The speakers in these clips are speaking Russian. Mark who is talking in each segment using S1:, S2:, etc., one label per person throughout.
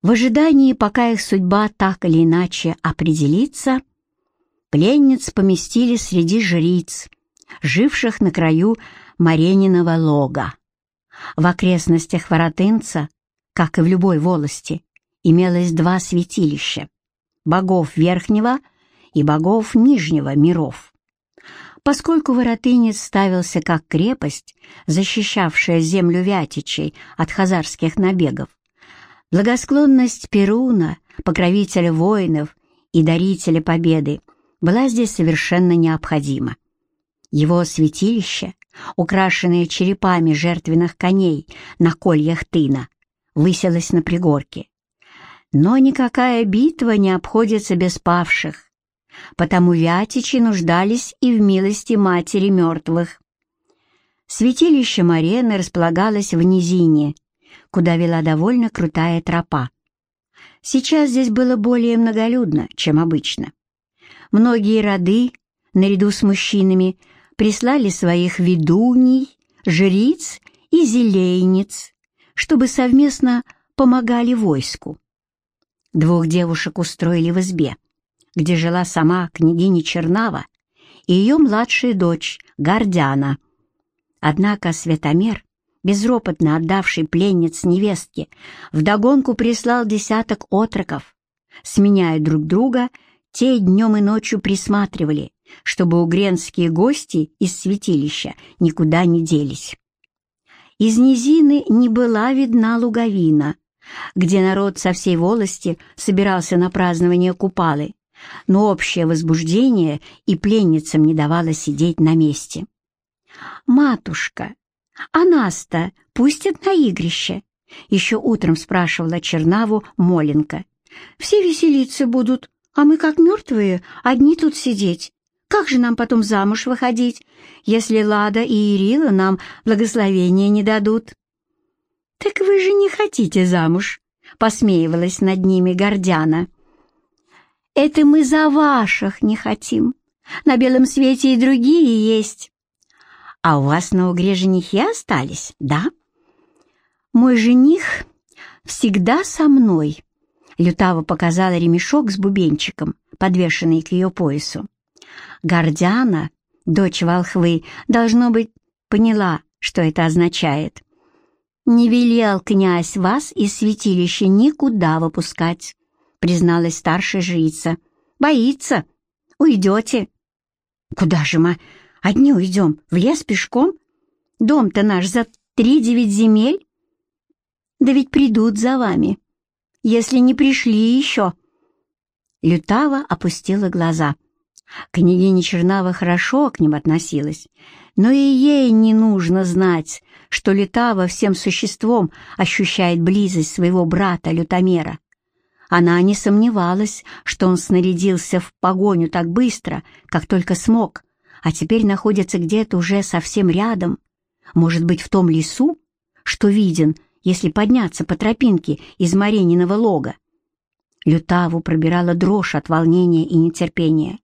S1: В ожидании, пока их судьба так или иначе определится, пленниц поместили среди жриц, живших на краю Марениного лога. В окрестностях Воротынца, как и в любой волости, имелось два святилища — богов Верхнего и богов Нижнего миров. Поскольку Воротынец ставился как крепость, защищавшая землю Вятичей от хазарских набегов, благосклонность Перуна, покровителя воинов и дарителя победы, была здесь совершенно необходима. Его святилище, украшенное черепами жертвенных коней на кольях тына, высилось на пригорке. Но никакая битва не обходится без павших, потому вятичи нуждались и в милости матери мертвых. Святилище Марены располагалось в низине, куда вела довольно крутая тропа. Сейчас здесь было более многолюдно, чем обычно. Многие роды, наряду с мужчинами, прислали своих ведуней, жриц и зелейниц, чтобы совместно помогали войску. Двух девушек устроили в избе, где жила сама княгиня Чернава и ее младшая дочь Гордяна. Однако Светомер, безропотно отдавший пленниц невестке, вдогонку прислал десяток отроков. Сменяя друг друга, те днем и ночью присматривали, чтобы угренские гости из святилища никуда не делись. Из низины не была видна луговина, где народ со всей волости собирался на празднование Купалы, но общее возбуждение и пленницам не давало сидеть на месте. «Матушка, а нас-то пустят на игрище?» Еще утром спрашивала Чернаву Моленко. «Все веселиться будут, а мы, как мертвые, одни тут сидеть. Как же нам потом замуж выходить, если Лада и Ирила нам благословения не дадут?» «Так вы же не хотите замуж», — посмеивалась над ними Гордяна. «Это мы за ваших не хотим. На белом свете и другие есть». «А у вас на угре женихи остались, да?» «Мой жених всегда со мной», — Лютава показала ремешок с бубенчиком, подвешенный к ее поясу. Гордяна, дочь волхвы, должно быть, поняла, что это означает. «Не велел князь вас из святилища никуда выпускать», призналась старшая жрица. «Боится. Уйдете». «Куда же мы? Одни уйдем? В лес пешком? Дом-то наш за три девять земель?» «Да ведь придут за вами, если не пришли еще». Лютава опустила глаза. Княгиня Чернава хорошо к ним относилась, но и ей не нужно знать, что Лютава всем существом ощущает близость своего брата Лютомера. Она не сомневалась, что он снарядился в погоню так быстро, как только смог, а теперь находится где-то уже совсем рядом, может быть, в том лесу, что виден, если подняться по тропинке из Марениного лога. Лютаву пробирала дрожь от волнения и нетерпения.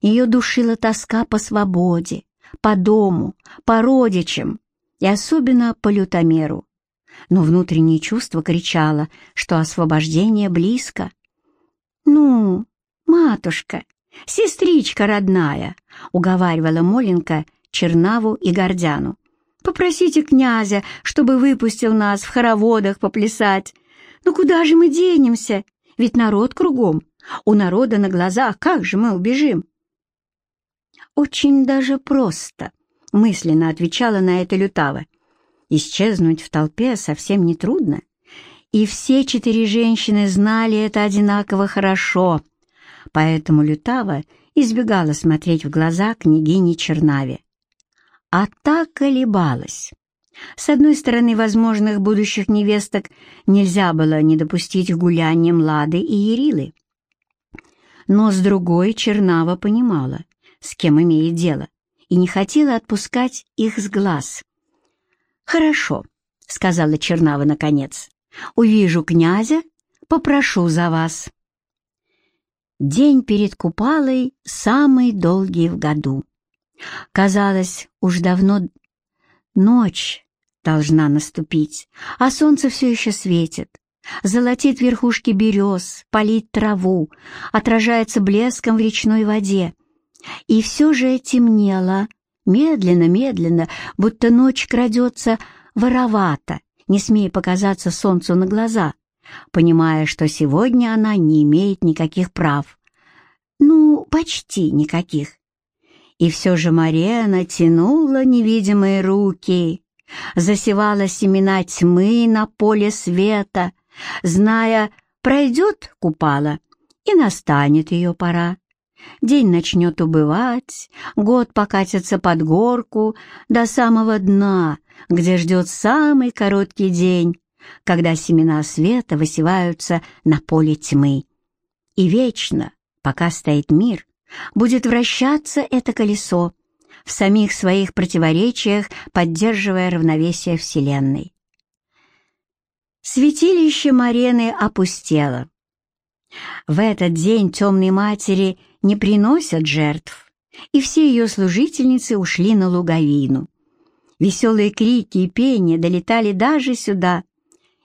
S1: Ее душила тоска по свободе, по дому, по родичам и особенно по лютомеру. Но внутреннее чувство кричало, что освобождение близко. «Ну, матушка, сестричка родная!» — уговаривала Моленька Чернаву и Гордяну. «Попросите князя, чтобы выпустил нас в хороводах поплясать. Ну куда же мы денемся? Ведь народ кругом. У народа на глазах как же мы убежим?» «Очень даже просто», — мысленно отвечала на это Лютава. «Исчезнуть в толпе совсем нетрудно, и все четыре женщины знали это одинаково хорошо, поэтому Лютава избегала смотреть в глаза княгини Чернаве. А так колебалась. С одной стороны, возможных будущих невесток нельзя было не допустить к гуляниям Лады и Ерилы. Но с другой Чернава понимала, с кем имеет дело, и не хотела отпускать их с глаз. «Хорошо», — сказала Чернава наконец, — «увижу князя, попрошу за вас». День перед Купалой самый долгий в году. Казалось, уж давно ночь должна наступить, а солнце все еще светит. золотит верхушки берез, палит траву, отражается блеском в речной воде. И все же темнело, медленно-медленно, будто ночь крадется воровато, не смея показаться солнцу на глаза, понимая, что сегодня она не имеет никаких прав. Ну, почти никаких. И все же Марена тянула невидимые руки, засевала семена тьмы на поле света, зная, пройдет купала, и настанет ее пора. День начнет убывать, год покатится под горку до самого дна, где ждет самый короткий день, когда семена света высеваются на поле тьмы. И вечно, пока стоит мир, будет вращаться это колесо, в самих своих противоречиях поддерживая равновесие Вселенной. Святилище Марены опустело. В этот день темной матери не приносят жертв, и все ее служительницы ушли на луговину. Веселые крики и пение долетали даже сюда,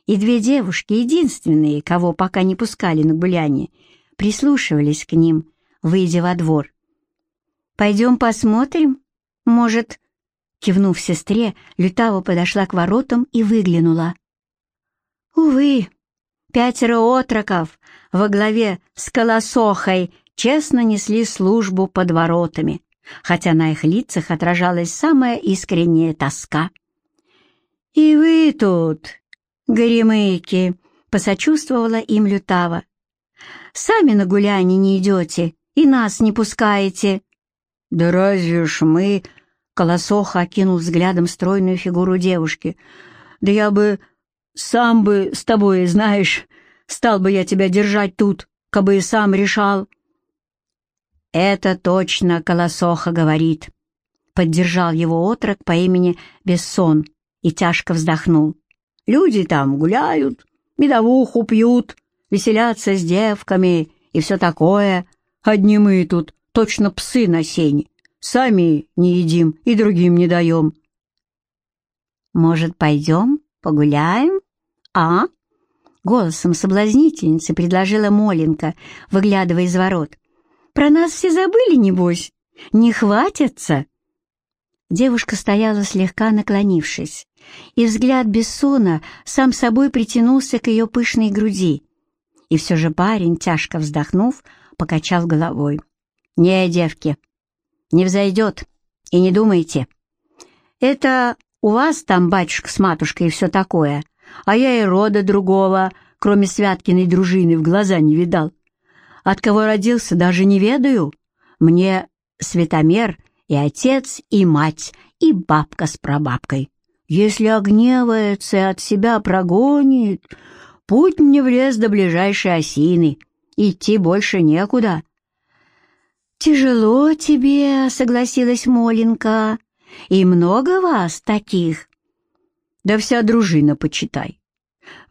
S1: и две девушки, единственные, кого пока не пускали на гуляние, прислушивались к ним, выйдя во двор. «Пойдем посмотрим? Может...» Кивнув сестре, Лютава подошла к воротам и выглянула. Увы, пятеро отроков во главе с Колосохой честно несли службу под воротами, хотя на их лицах отражалась самая искренняя тоска. «И вы тут, горемыки!» — посочувствовала им Лютава. «Сами на гуляние не идете и нас не пускаете». «Да разве ж мы...» — Колосоха окинул взглядом стройную фигуру девушки. «Да я бы сам бы с тобой, знаешь, стал бы я тебя держать тут, кабы и сам решал». «Это точно Колосоха говорит», — поддержал его отрок по имени Бессон и тяжко вздохнул. «Люди там гуляют, медовуху пьют, веселятся с девками и все такое. Одни мы тут, точно псы на сене, сами не едим и другим не даем». «Может, пойдем погуляем?» «А?» — голосом соблазнительницы предложила Моленка, выглядывая из ворот. «Про нас все забыли, небось? Не хватится?» Девушка стояла слегка наклонившись, и взгляд Бессона сам собой притянулся к ее пышной груди. И все же парень, тяжко вздохнув, покачал головой. «Не, девки, не взойдет, и не думайте. Это у вас там батюшка с матушкой и все такое, а я и рода другого, кроме Святкиной дружины, в глаза не видал. От кого родился, даже не ведаю. Мне светомер и отец, и мать, и бабка с прабабкой. Если огневается и от себя прогонит, путь мне в лес до ближайшей осины, идти больше некуда». «Тяжело тебе», — согласилась Моленка. «И много вас таких?» Да вся дружина, почитай.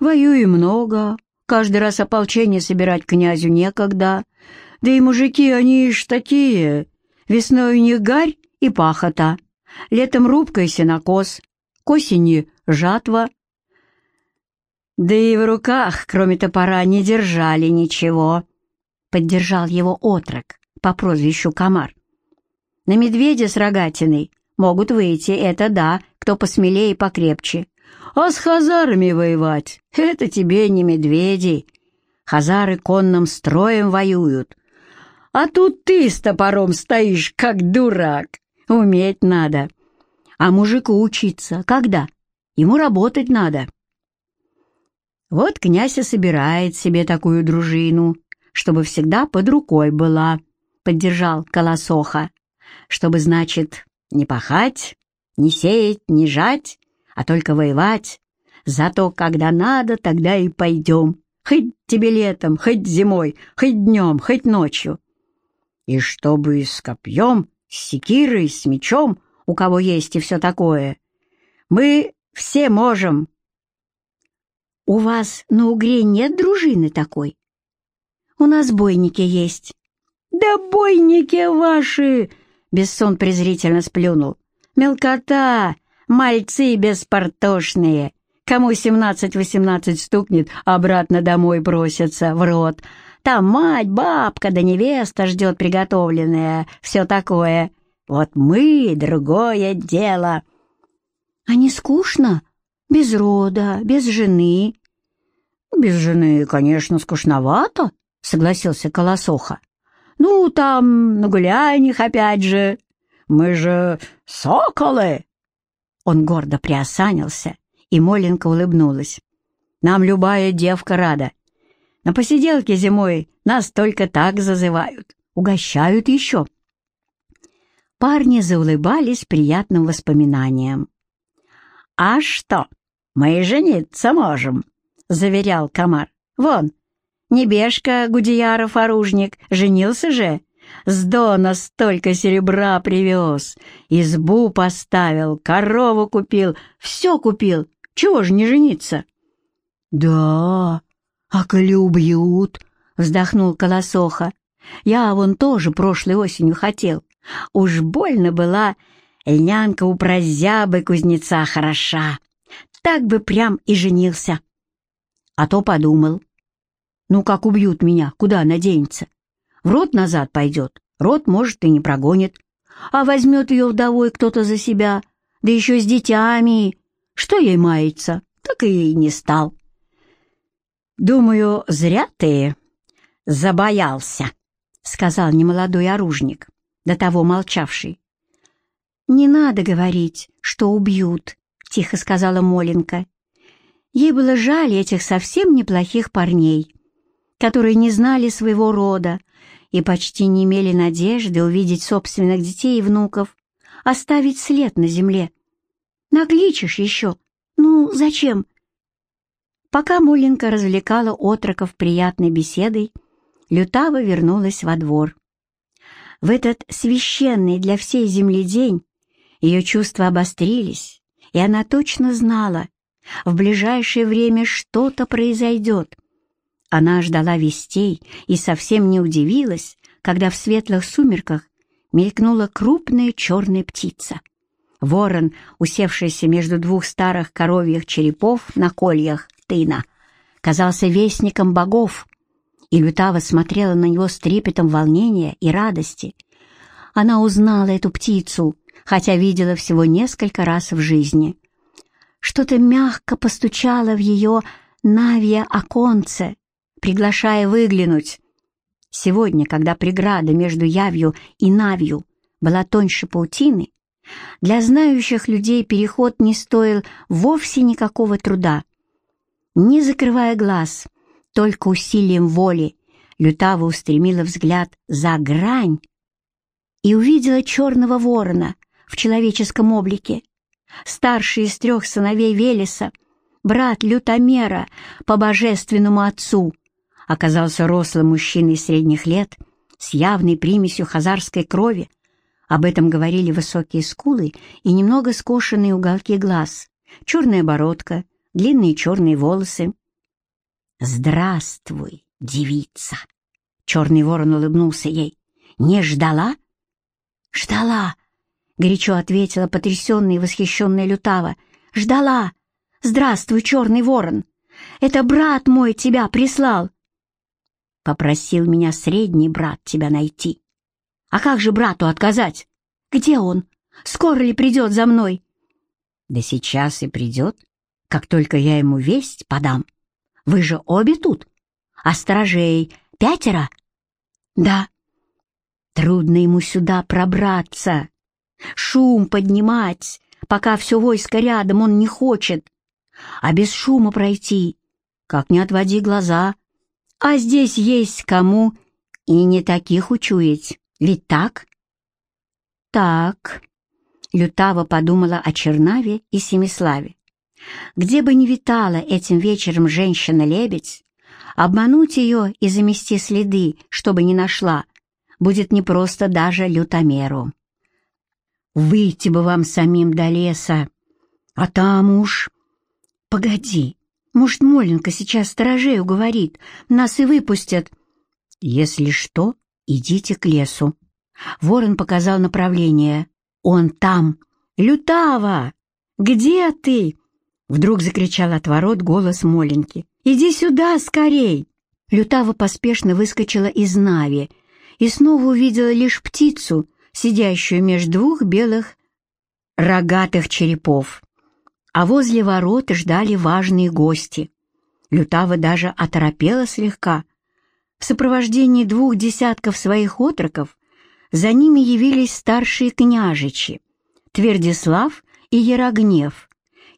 S1: Воюем много, каждый раз ополчение собирать князю некогда. Да и мужики, они ж такие. Весной у них гарь и пахота, летом рубка и сенокос, к осени жатва. Да и в руках, кроме топора, не держали ничего. Поддержал его отрок по прозвищу Комар. На медведя с рогатиной могут выйти, это да, кто посмелее и покрепче. А с хазарами воевать — это тебе не медведи. Хазары конным строем воюют. А тут ты с топором стоишь, как дурак. Уметь надо. А мужику учиться когда? Ему работать надо. Вот князь и собирает себе такую дружину, чтобы всегда под рукой была, — поддержал Колосоха, чтобы, значит, не пахать, не сеять, не жать, а только воевать. Зато когда надо, тогда и пойдем. Хоть тебе летом, хоть зимой, хоть днем, хоть ночью. И чтобы с копьем, с секирой, с мечом, у кого есть и все такое, мы все можем. У вас на Угре нет дружины такой? У нас бойники есть. Да бойники ваши! Бессон презрительно сплюнул. Мелкота, мальцы беспортошные, Кому семнадцать-восемнадцать стукнет, обратно домой бросятся, в рот. Там мать, бабка да невеста ждет приготовленное, все такое. Вот мы — другое дело. А не скучно? Без рода, без жены? Без жены, конечно, скучновато, согласился Колосоха. Ну, там, на гуляньях опять же. Мы же соколы. Он гордо приосанился, и Моленко улыбнулась. Нам любая девка рада. На посиделке зимой нас только так зазывают. Угощают еще. Парни заулыбались приятным воспоминаниям. «А что, мы и жениться можем», — заверял комар. «Вон, Небешка Гудеяров-оружник женился же. С Дона столько серебра привез, избу поставил, корову купил, все купил. Чего же не жениться?» «Да, а коли убьют?» — вздохнул Колосоха. «Я вон тоже прошлой осенью хотел. Уж больно была льнянка у прозябы кузнеца хороша. Так бы прям и женился. А то подумал. Ну, как убьют меня, куда она денется? В рот назад пойдет, рот, может, и не прогонит. А возьмет ее вдовой кто-то за себя, да еще с детьми. Что ей мается, так и не стал. «Думаю, зря ты забоялся», — сказал немолодой оружник до того молчавший. «Не надо говорить, что убьют», — тихо сказала Моленка. Ей было жаль этих совсем неплохих парней, которые не знали своего рода и почти не имели надежды увидеть собственных детей и внуков, оставить след на земле. Накличешь еще. Ну, зачем? Пока Моленка развлекала отроков приятной беседой, Лютава вернулась во двор. В этот священный для всей земли день ее чувства обострились, и она точно знала, в ближайшее время что-то произойдет. Она ждала вестей и совсем не удивилась, когда в светлых сумерках мелькнула крупная черная птица. Ворон, усевшийся между двух старых коровьих черепов на кольях тына, казался вестником богов, и Лютава смотрела на него с трепетом волнения и радости. Она узнала эту птицу, хотя видела всего несколько раз в жизни. Что-то мягко постучало в ее навье оконце, приглашая выглянуть. Сегодня, когда преграда между явью и навью была тоньше паутины, для знающих людей переход не стоил вовсе никакого труда. Не закрывая глаз, только усилием воли Лютава устремила взгляд за грань и увидела черного ворона в человеческом облике. Старший из трех сыновей Велеса, брат Лютомера по божественному отцу, оказался рослым мужчиной средних лет с явной примесью хазарской крови. Об этом говорили высокие скулы и немного скошенные уголки глаз, черная бородка, длинные черные волосы. «Здравствуй, девица!» Черный ворон улыбнулся ей. «Не ждала?» «Ждала!» — горячо ответила потрясенная и восхищенная Лютава. «Ждала! Здравствуй, черный ворон! Это брат мой тебя прислал!» Попросил меня средний брат тебя найти. «А как же брату отказать? Где он? Скоро ли придет за мной?» «Да сейчас и придет, как только я ему весть подам». Вы же обе тут? А сторожей пятеро? Да. Трудно ему сюда пробраться. Шум поднимать, пока все войско рядом он не хочет. А без шума пройти, как не отводи глаза. А здесь есть кому и не таких учуять, ведь так? Так. Лютава подумала о Чернаве и Семиславе. Где бы ни витала этим вечером женщина-лебедь, обмануть ее и замести следы, чтобы не нашла, будет непросто даже лютомеру. Выйти бы вам самим до леса, а там уж... Погоди, может, Моленка сейчас сторожей уговорит, нас и выпустят. Если что, идите к лесу. Ворон показал направление. Он там. Лютава! Где ты? Вдруг закричал от ворот голос Моленьки. «Иди сюда, скорей!» Лютава поспешно выскочила из Нави и снова увидела лишь птицу, сидящую между двух белых рогатых черепов. А возле ворот ждали важные гости. Лютава даже оторопела слегка. В сопровождении двух десятков своих отроков за ними явились старшие княжичи Твердислав и Ярогнев,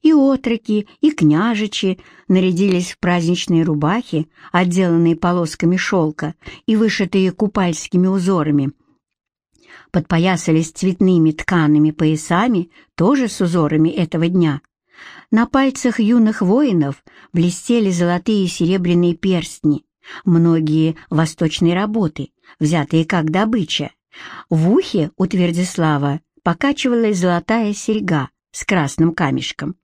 S1: и отроки, и княжичи нарядились в праздничные рубахи, отделанные полосками шелка и вышитые купальскими узорами. Подпоясались цветными ткаными поясами, тоже с узорами этого дня. На пальцах юных воинов блестели золотые и серебряные перстни, многие восточные работы, взятые как добыча. В ухе у Твердислава покачивалась золотая серьга с красным камешком.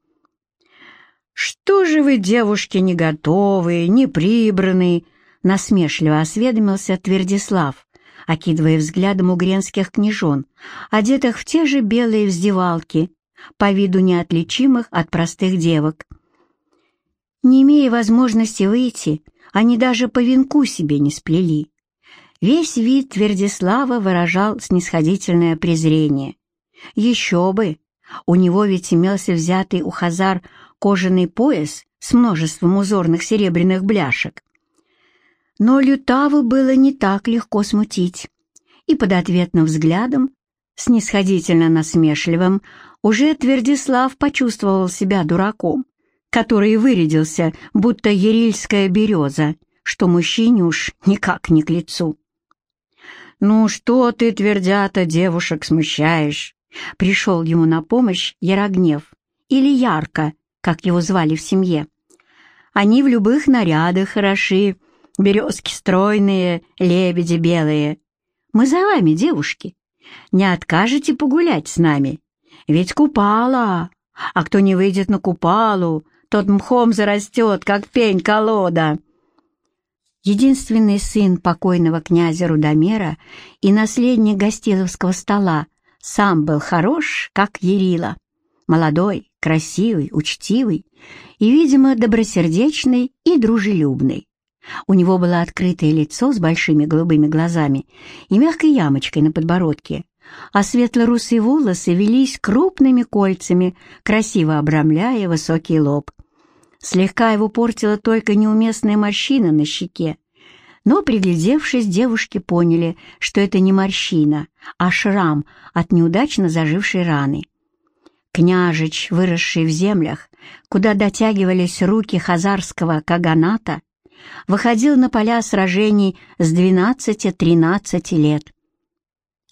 S1: «Что же вы, девушки, не готовые, не прибранные?» — насмешливо осведомился Твердислав, окидывая взглядом угренских княжон, одетых в те же белые вздевалки, по виду неотличимых от простых девок. Не имея возможности выйти, они даже по венку себе не сплели. Весь вид Твердислава выражал снисходительное презрение. Еще бы! У него ведь имелся взятый у Хазар кожаный пояс с множеством узорных серебряных бляшек. Но Лютаву было не так легко смутить, и под ответным взглядом, снисходительно насмешливым, уже Твердислав почувствовал себя дураком, который вырядился, будто ерильская береза, что мужчине уж никак не к лицу. «Ну что ты, твердята, девушек смущаешь?» Пришел ему на помощь Ярогнев, или Ярко, как его звали в семье. Они в любых нарядах хороши, березки стройные, лебеди белые. Мы за вами, девушки. Не откажете погулять с нами? Ведь купала, а кто не выйдет на купалу, тот мхом зарастет, как пень-колода. Единственный сын покойного князя Рудомера и наследник Гостиловского стола сам был хорош, как Ерила, молодой, красивый, учтивый и, видимо, добросердечный и дружелюбный. У него было открытое лицо с большими голубыми глазами и мягкой ямочкой на подбородке, а светло-русые волосы велись крупными кольцами, красиво обрамляя высокий лоб. Слегка его портила только неуместная морщина на щеке, но, приглядевшись, девушки поняли, что это не морщина, а шрам от неудачно зажившей раны. Княжич, выросший в землях, куда дотягивались руки хазарского каганата, выходил на поля сражений с 12-13 лет.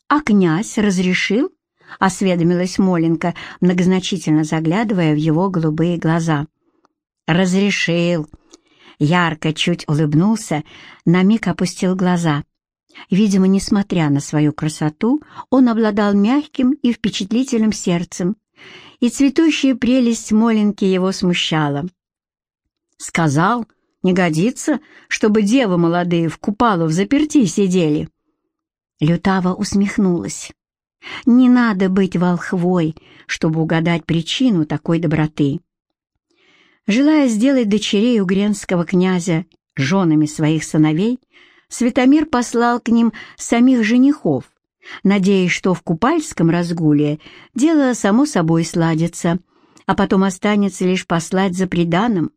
S1: «А князь разрешил?» — осведомилась Моленко, многозначительно заглядывая в его голубые глаза. «Разрешил!» Ярко чуть улыбнулся, на миг опустил глаза. Видимо, несмотря на свою красоту, он обладал мягким и впечатлительным сердцем, и цветущая прелесть Моленки его смущала. «Сказал, не годится, чтобы девы молодые в купалу в заперти сидели». Лютава усмехнулась. «Не надо быть волхвой, чтобы угадать причину такой доброты». Желая сделать дочерей угренского князя женами своих сыновей, Светомир послал к ним самих женихов, надеясь, что в купальском разгуле дело само собой сладится, а потом останется лишь послать за приданым.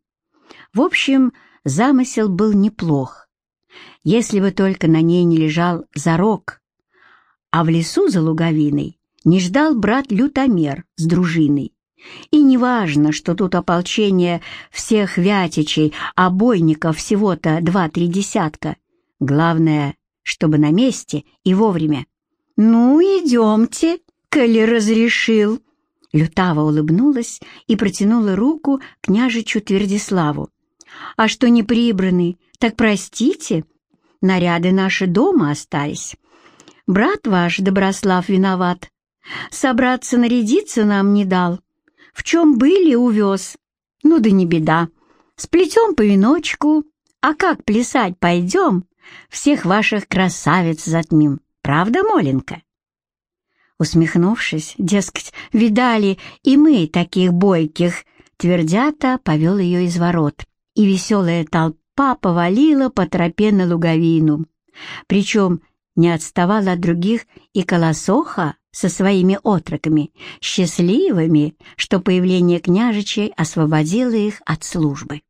S1: В общем, замысел был неплох, если бы только на ней не лежал зарок, а в лесу за луговиной не ждал брат Лютомер с дружиной. И неважно, что тут ополчение всех вятичей, а бойников всего-то два-три десятка. Главное, чтобы на месте и вовремя. «Ну, идемте, коли разрешил». Лютава улыбнулась и протянула руку княжичу Твердиславу. «А что не прибраны, так простите, наряды наши дома остались. Брат ваш, Доброслав, виноват. Собраться нарядиться нам не дал. В чем были, увез. Ну да не беда. Сплетем по веночку, а как плясать пойдем, всех ваших красавиц затмим. Правда, Моленка?» Усмехнувшись, дескать, видали и мы таких бойких, Твердята повел ее из ворот, и веселая толпа повалила по тропе на луговину. Причем не отставал от других и Колосоха со своими отроками, счастливыми, что появление княжичей освободило их от службы.